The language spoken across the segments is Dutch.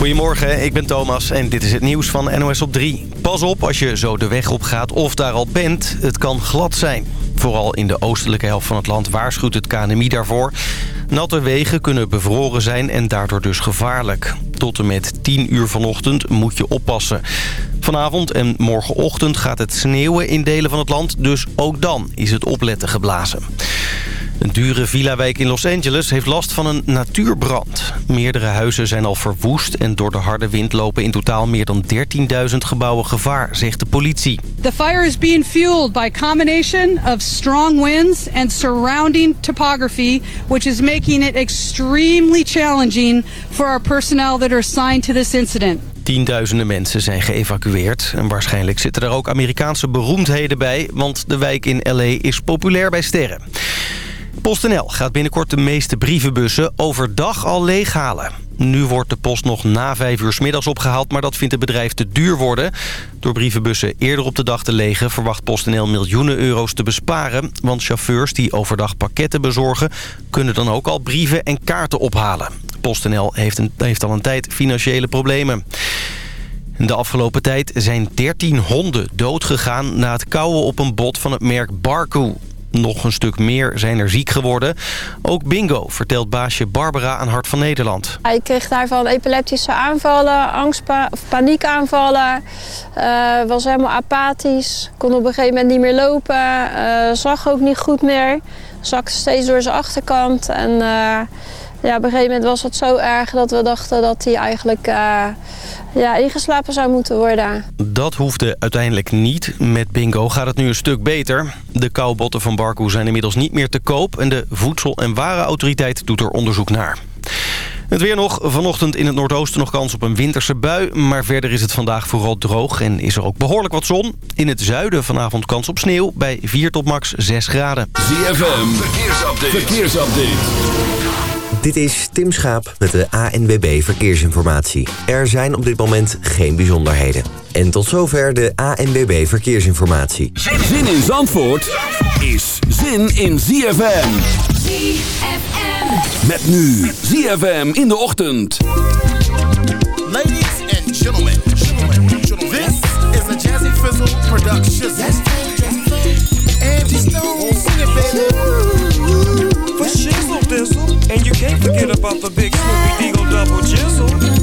Goedemorgen, ik ben Thomas en dit is het nieuws van NOS op 3. Pas op als je zo de weg op gaat of daar al bent. Het kan glad zijn. Vooral in de oostelijke helft van het land waarschuwt het KNMI daarvoor. Natte wegen kunnen bevroren zijn en daardoor dus gevaarlijk. Tot en met 10 uur vanochtend moet je oppassen. Vanavond en morgenochtend gaat het sneeuwen in delen van het land... dus ook dan is het opletten geblazen. Een dure villa-wijk in Los Angeles heeft last van een natuurbrand. Meerdere huizen zijn al verwoest en door de harde wind lopen in totaal meer dan 13.000 gebouwen gevaar, zegt de politie. The fire is being fueled by a combination of strong winds and surrounding topography, which is making it extremely challenging for our personnel that are assigned to this incident. Tienduizenden mensen zijn geëvacueerd. En waarschijnlijk zitten er ook Amerikaanse beroemdheden bij... want de wijk in L.A. is populair bij sterren. PostNL gaat binnenkort de meeste brievenbussen overdag al leeghalen. Nu wordt de post nog na vijf uur s middags opgehaald, maar dat vindt het bedrijf te duur worden. Door brievenbussen eerder op de dag te legen verwacht PostNL miljoenen euro's te besparen. Want chauffeurs die overdag pakketten bezorgen kunnen dan ook al brieven en kaarten ophalen. PostNL heeft, een, heeft al een tijd financiële problemen. De afgelopen tijd zijn 13 honden doodgegaan na het kauwen op een bot van het merk Barku. Nog een stuk meer zijn er ziek geworden. Ook Bingo, vertelt baasje Barbara aan Hart van Nederland. Hij kreeg daarvan epileptische aanvallen, angst, of paniekaanvallen. Uh, was helemaal apathisch. Kon op een gegeven moment niet meer lopen. Uh, zag ook niet goed meer. Zakte steeds door zijn achterkant. En uh, ja, op een gegeven moment was het zo erg dat we dachten dat hij eigenlijk ja, ingeslapen zou moeten worden. Dat hoefde uiteindelijk niet. Met Bingo gaat het nu een stuk beter. De koubotten van Barco zijn inmiddels niet meer te koop... en de Voedsel- en Warenautoriteit doet er onderzoek naar. Het weer nog. Vanochtend in het noordoosten nog kans op een winterse bui. Maar verder is het vandaag vooral droog en is er ook behoorlijk wat zon. In het zuiden vanavond kans op sneeuw bij 4 tot max 6 graden. ZFM, verkeersupdate. verkeersupdate. Dit is Tim Schaap met de ANWB Verkeersinformatie. Er zijn op dit moment geen bijzonderheden. En tot zover de ANWB Verkeersinformatie. Zin in Zandvoort is zin in ZFM. ZFM. Met nu ZFM in de ochtend. Ladies and gentlemen, this is a Jazzy Fizzle production. Angie Stone, sing it baby. And you can't forget about the big Snoopy Deagle double jizzle.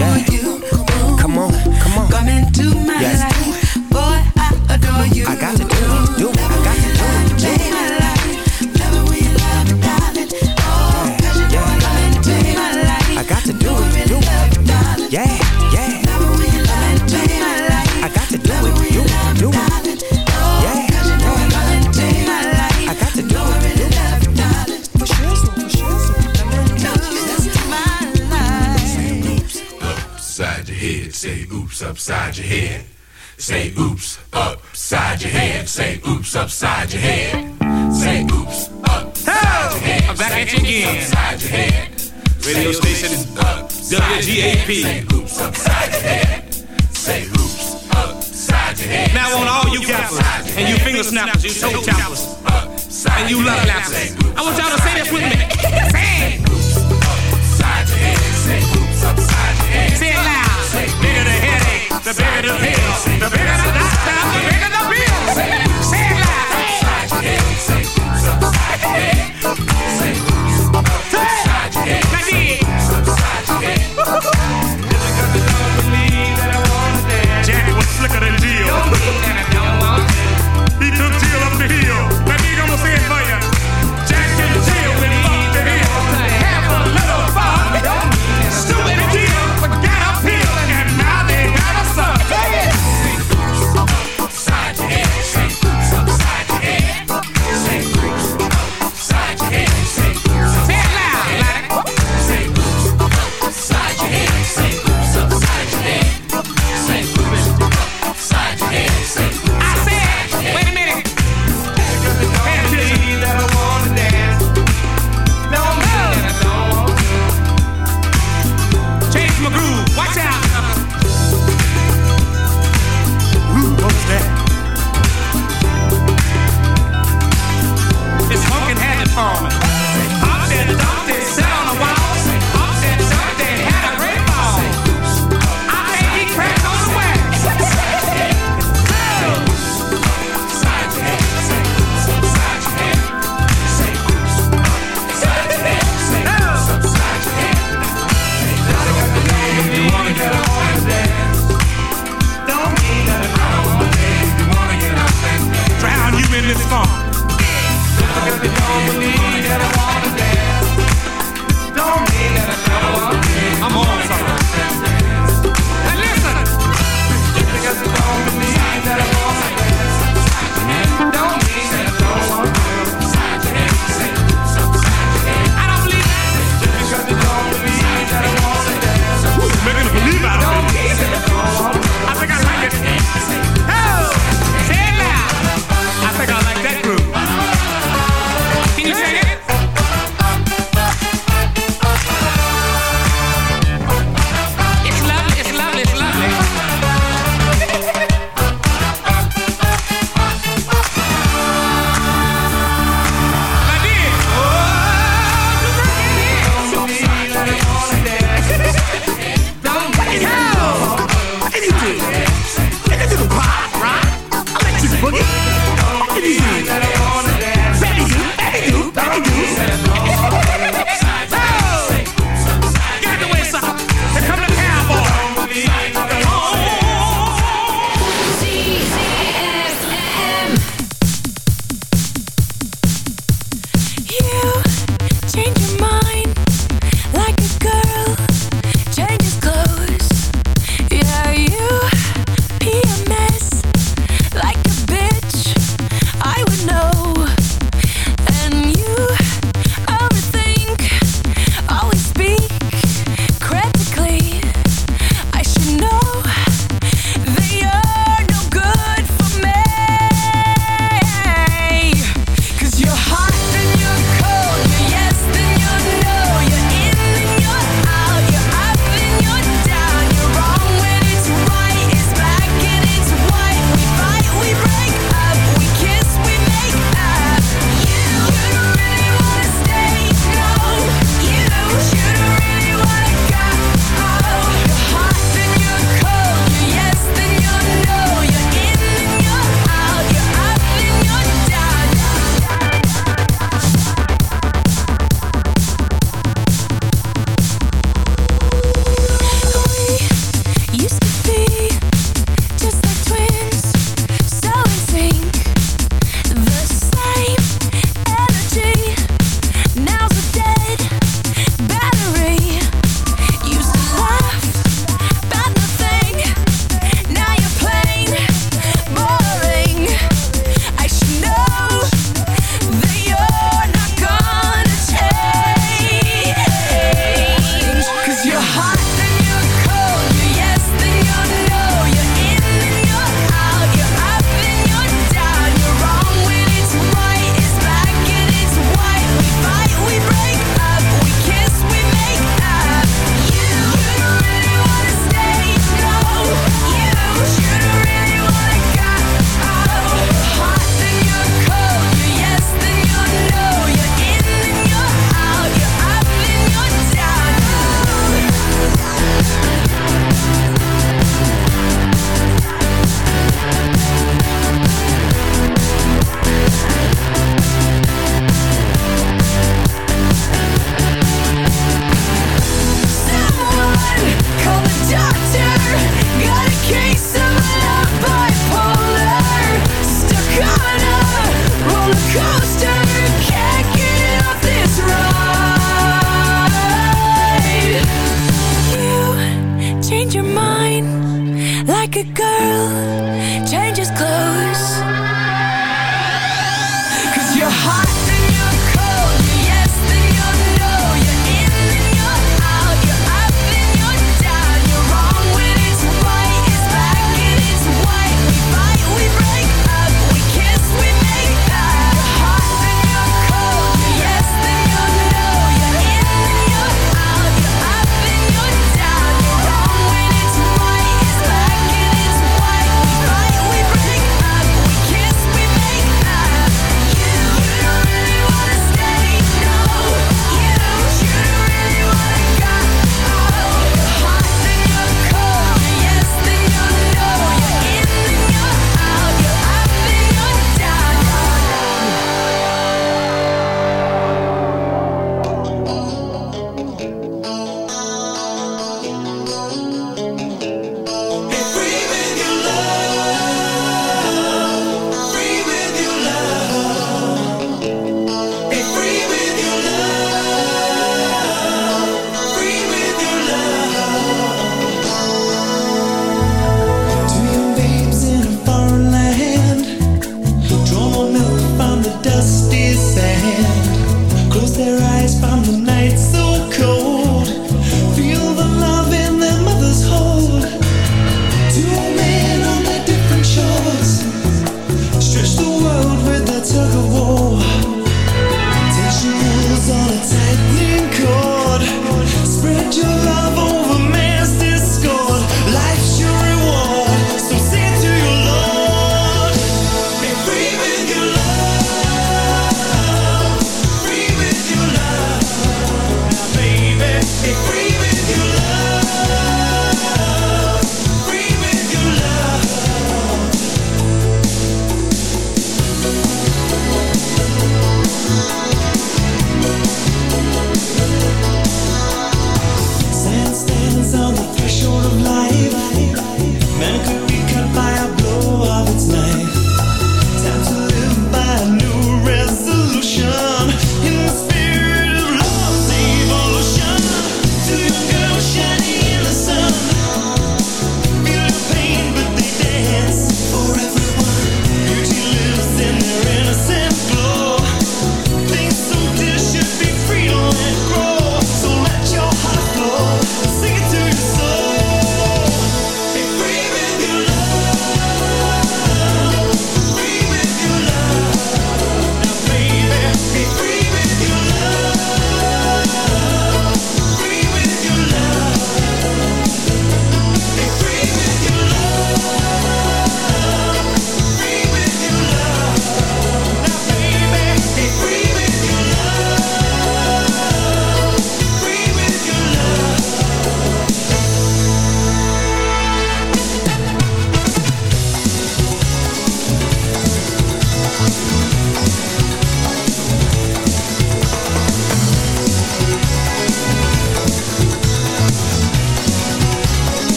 Yeah.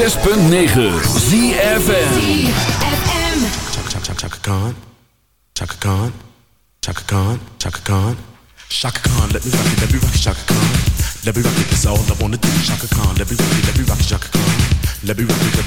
106.9 ZFM. Chaka Khan, Chaka Khan, Chaka Khan, Chaka Khan. Khan, let me rock it, let me rock it, Khan. Let me rock it, that's all I wanna do. Khan, let me rock it, let me rock it, Khan. Let me rock it, let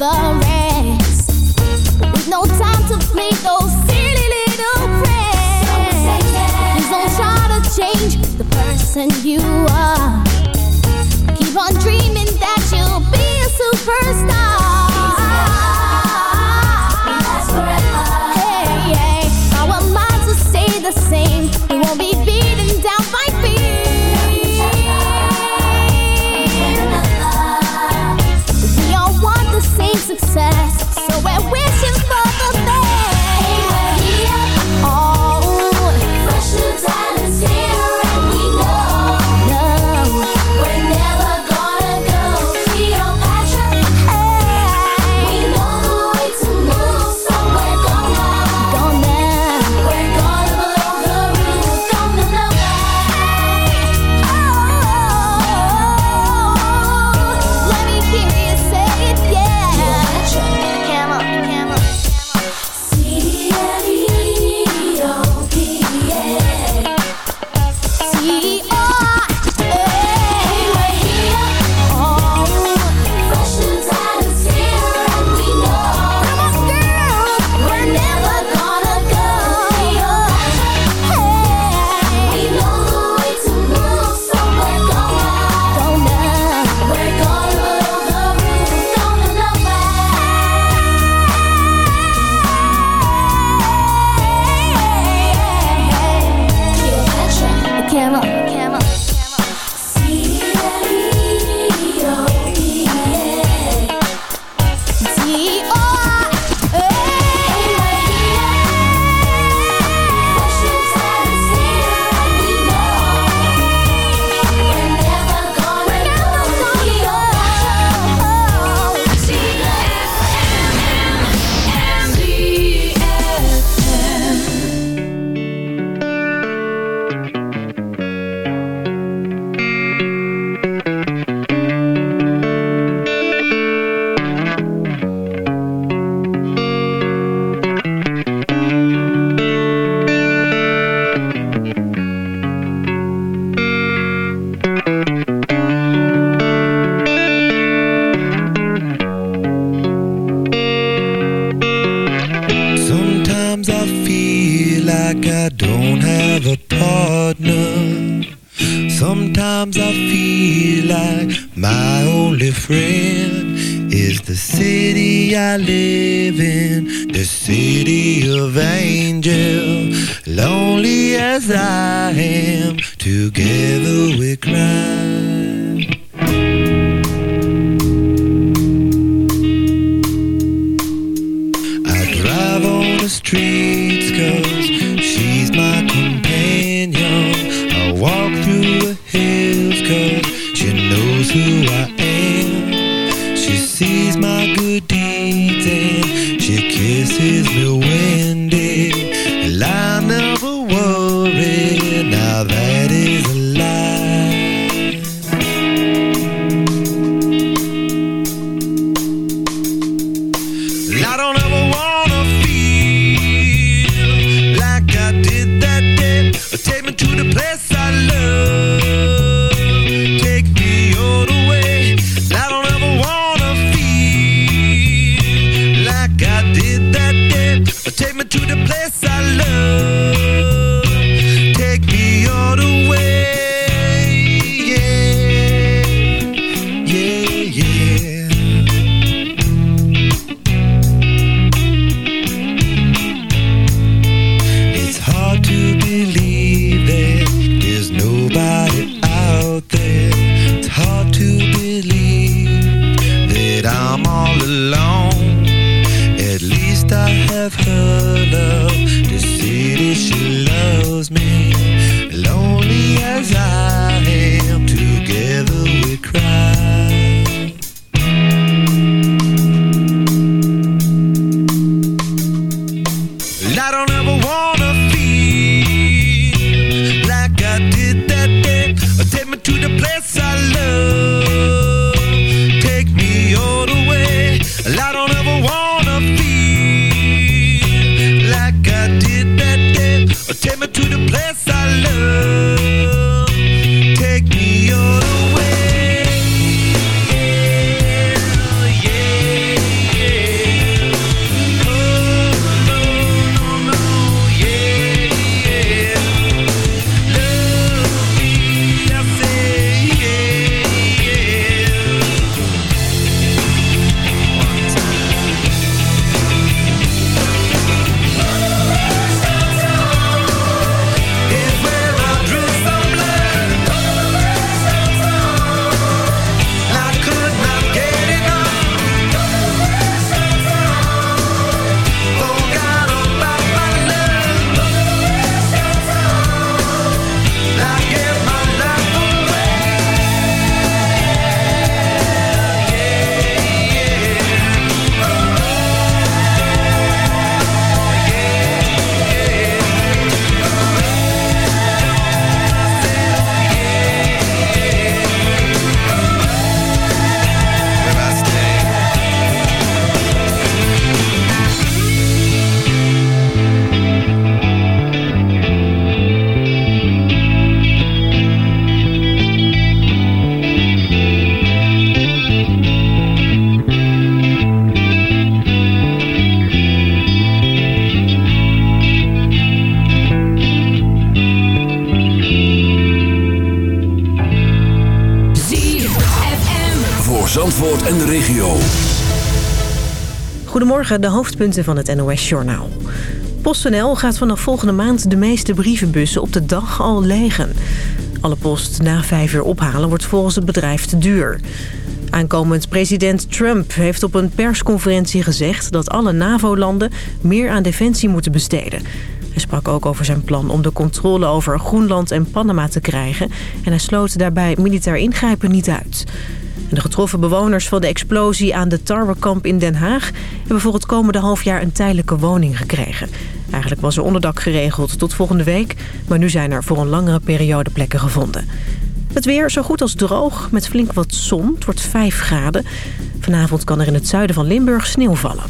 the rest. With no time to play those silly little. Please don't try to change the person you are. Keep on dreaming that you'll be a superstar. The same? Won't be pray De hoofdpunten van het NOS-journaal. PostNL gaat vanaf volgende maand de meeste brievenbussen op de dag al legen. Alle post na vijf uur ophalen wordt volgens het bedrijf te duur. Aankomend president Trump heeft op een persconferentie gezegd... dat alle NAVO-landen meer aan defensie moeten besteden. Hij sprak ook over zijn plan om de controle over Groenland en Panama te krijgen... en hij sloot daarbij militair ingrijpen niet uit. De getroffen bewoners van de explosie aan de tarwekamp in Den Haag hebben voor het komende half jaar een tijdelijke woning gekregen. Eigenlijk was er onderdak geregeld tot volgende week, maar nu zijn er voor een langere periode plekken gevonden. Het weer zo goed als droog, met flink wat zon. Het wordt 5 graden. Vanavond kan er in het zuiden van Limburg sneeuw vallen.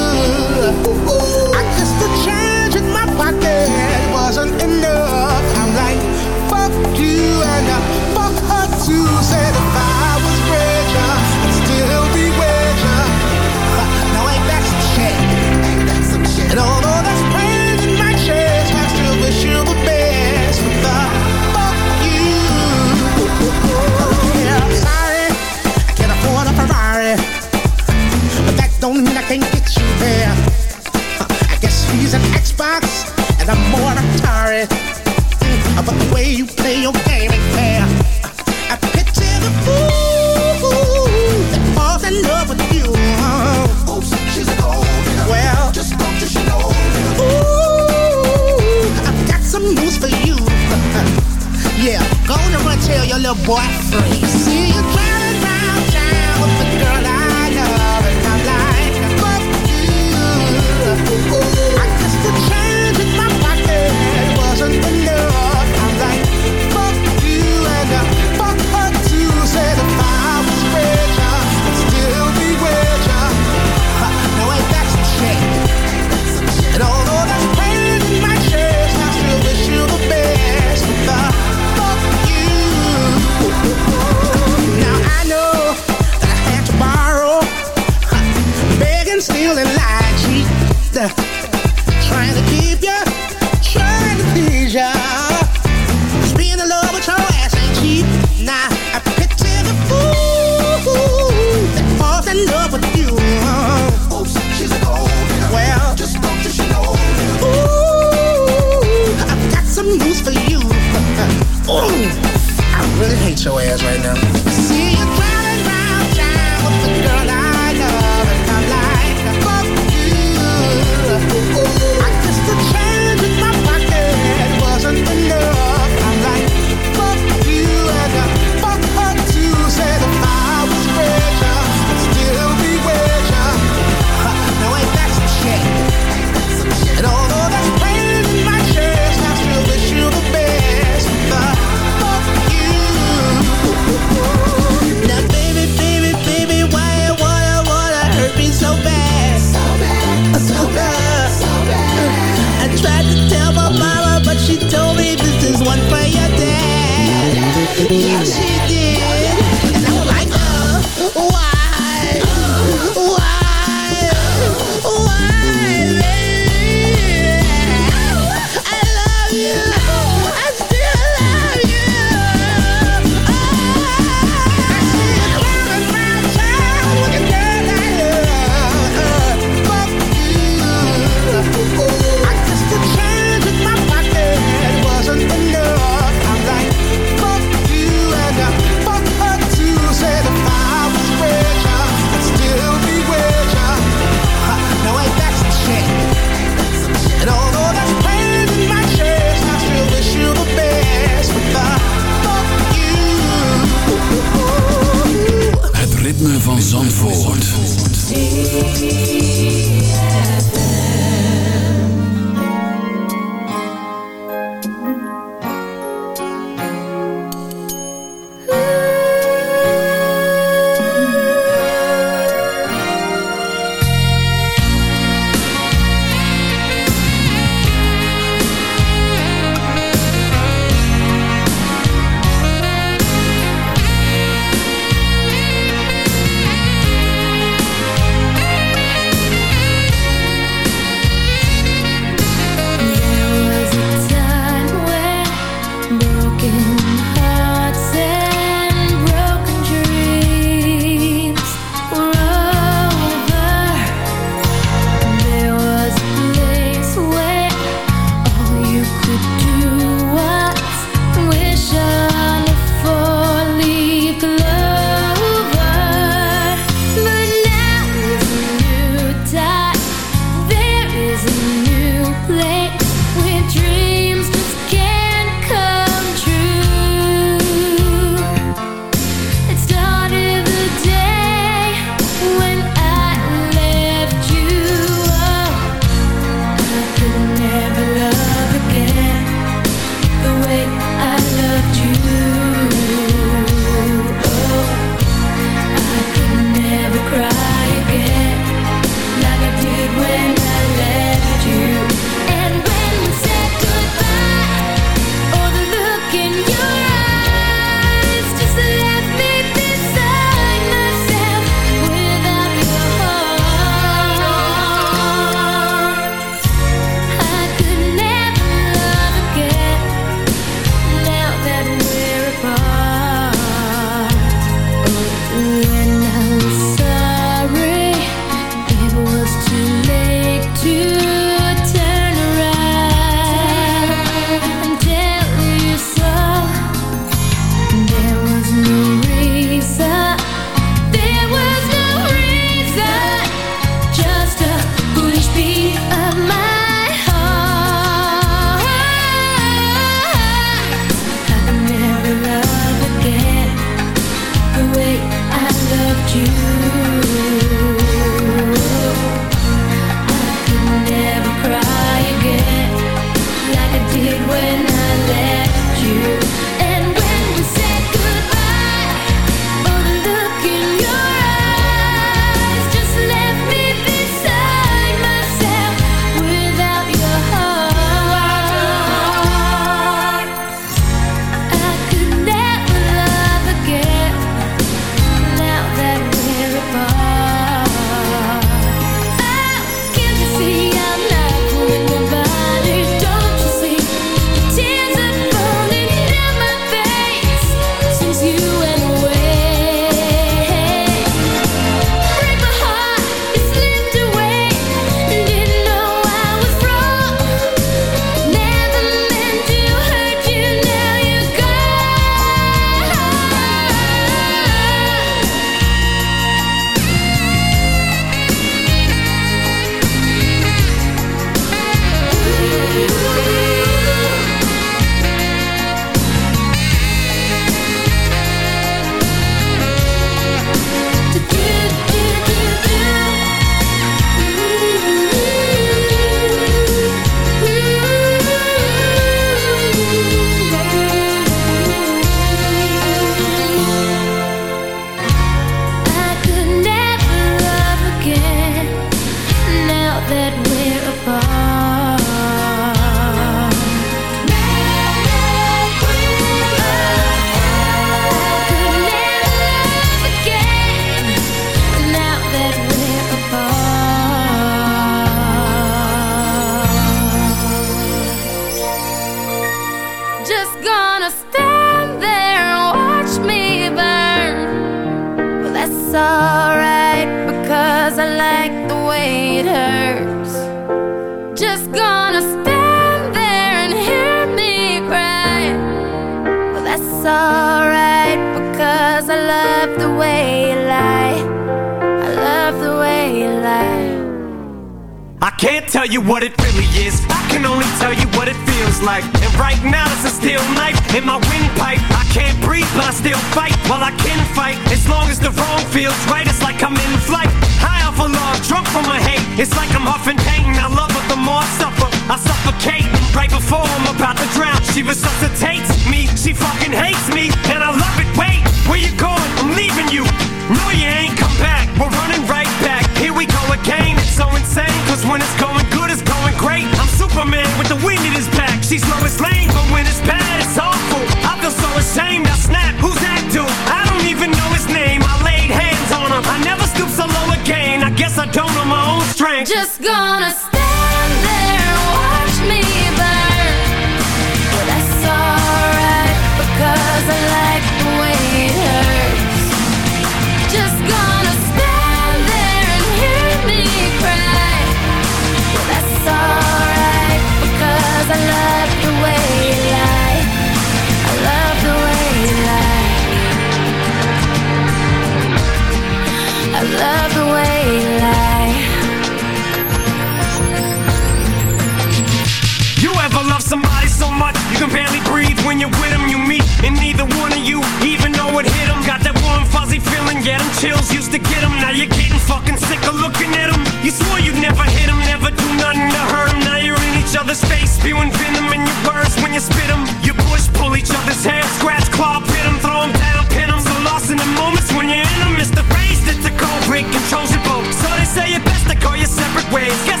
waves. Guess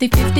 50-50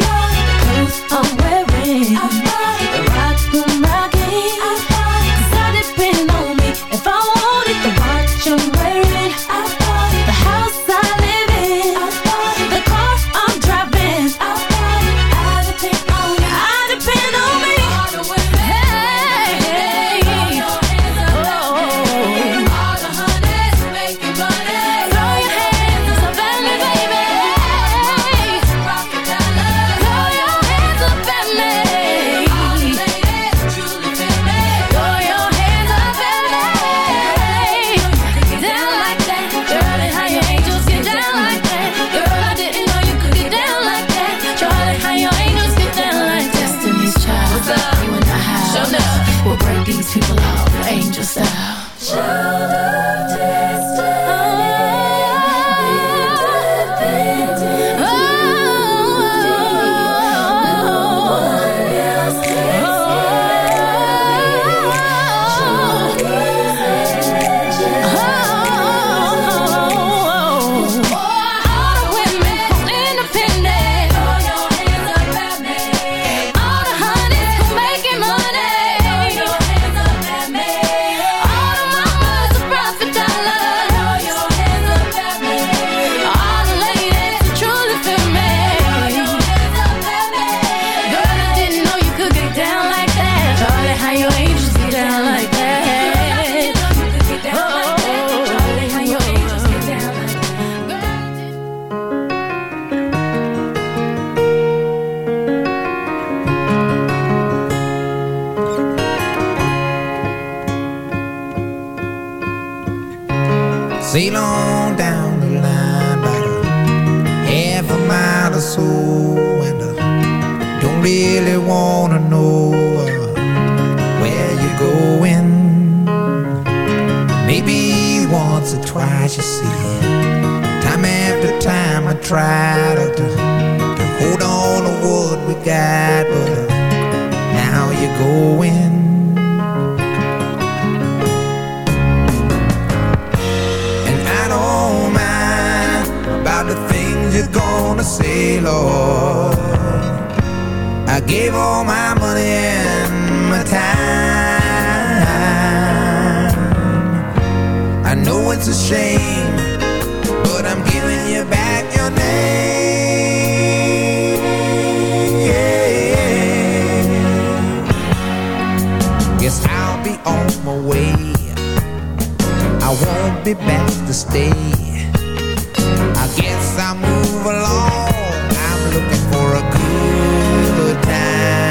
I know it's a shame, but I'm giving you back your name. Guess I'll be on my way. I won't be back to stay. I guess I'll move along. I'm looking for a good Sail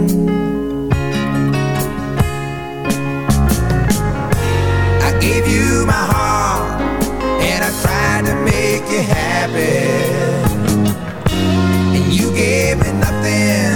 something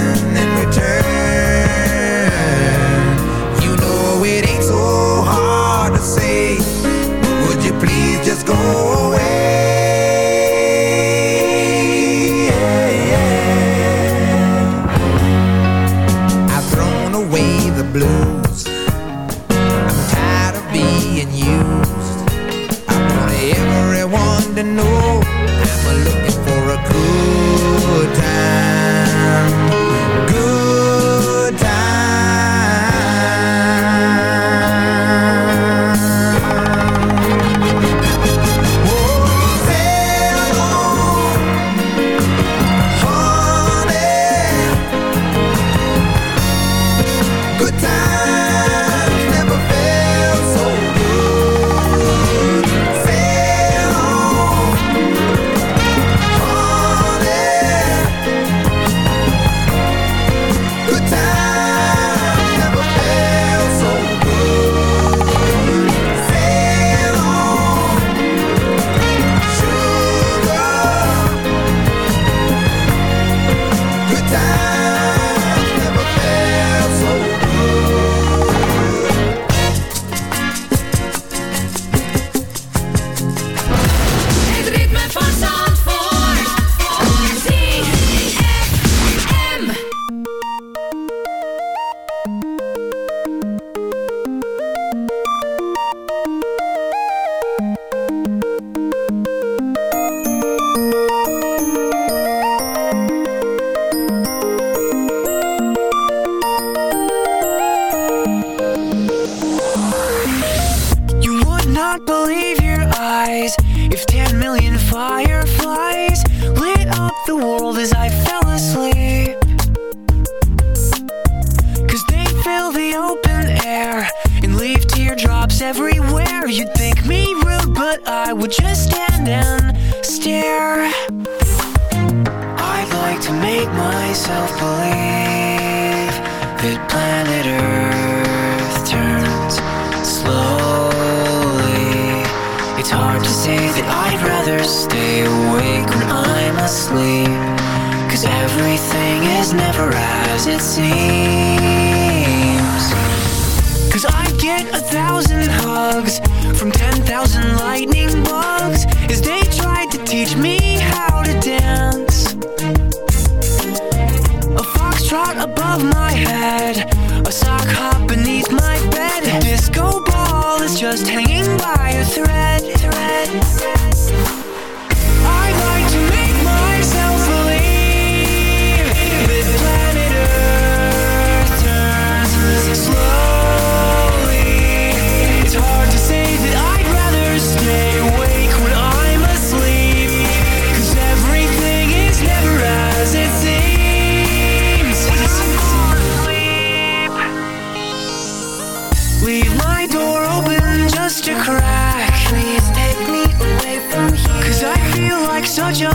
say that I'd rather stay awake when I'm asleep. Cause everything is never as it seems. Cause I get a thousand hugs from 10,000 lightning bugs as they tried to teach me how to dance. Above my head, a sock hop beneath my bed. Disco ball is just hanging by a thread. thread. such a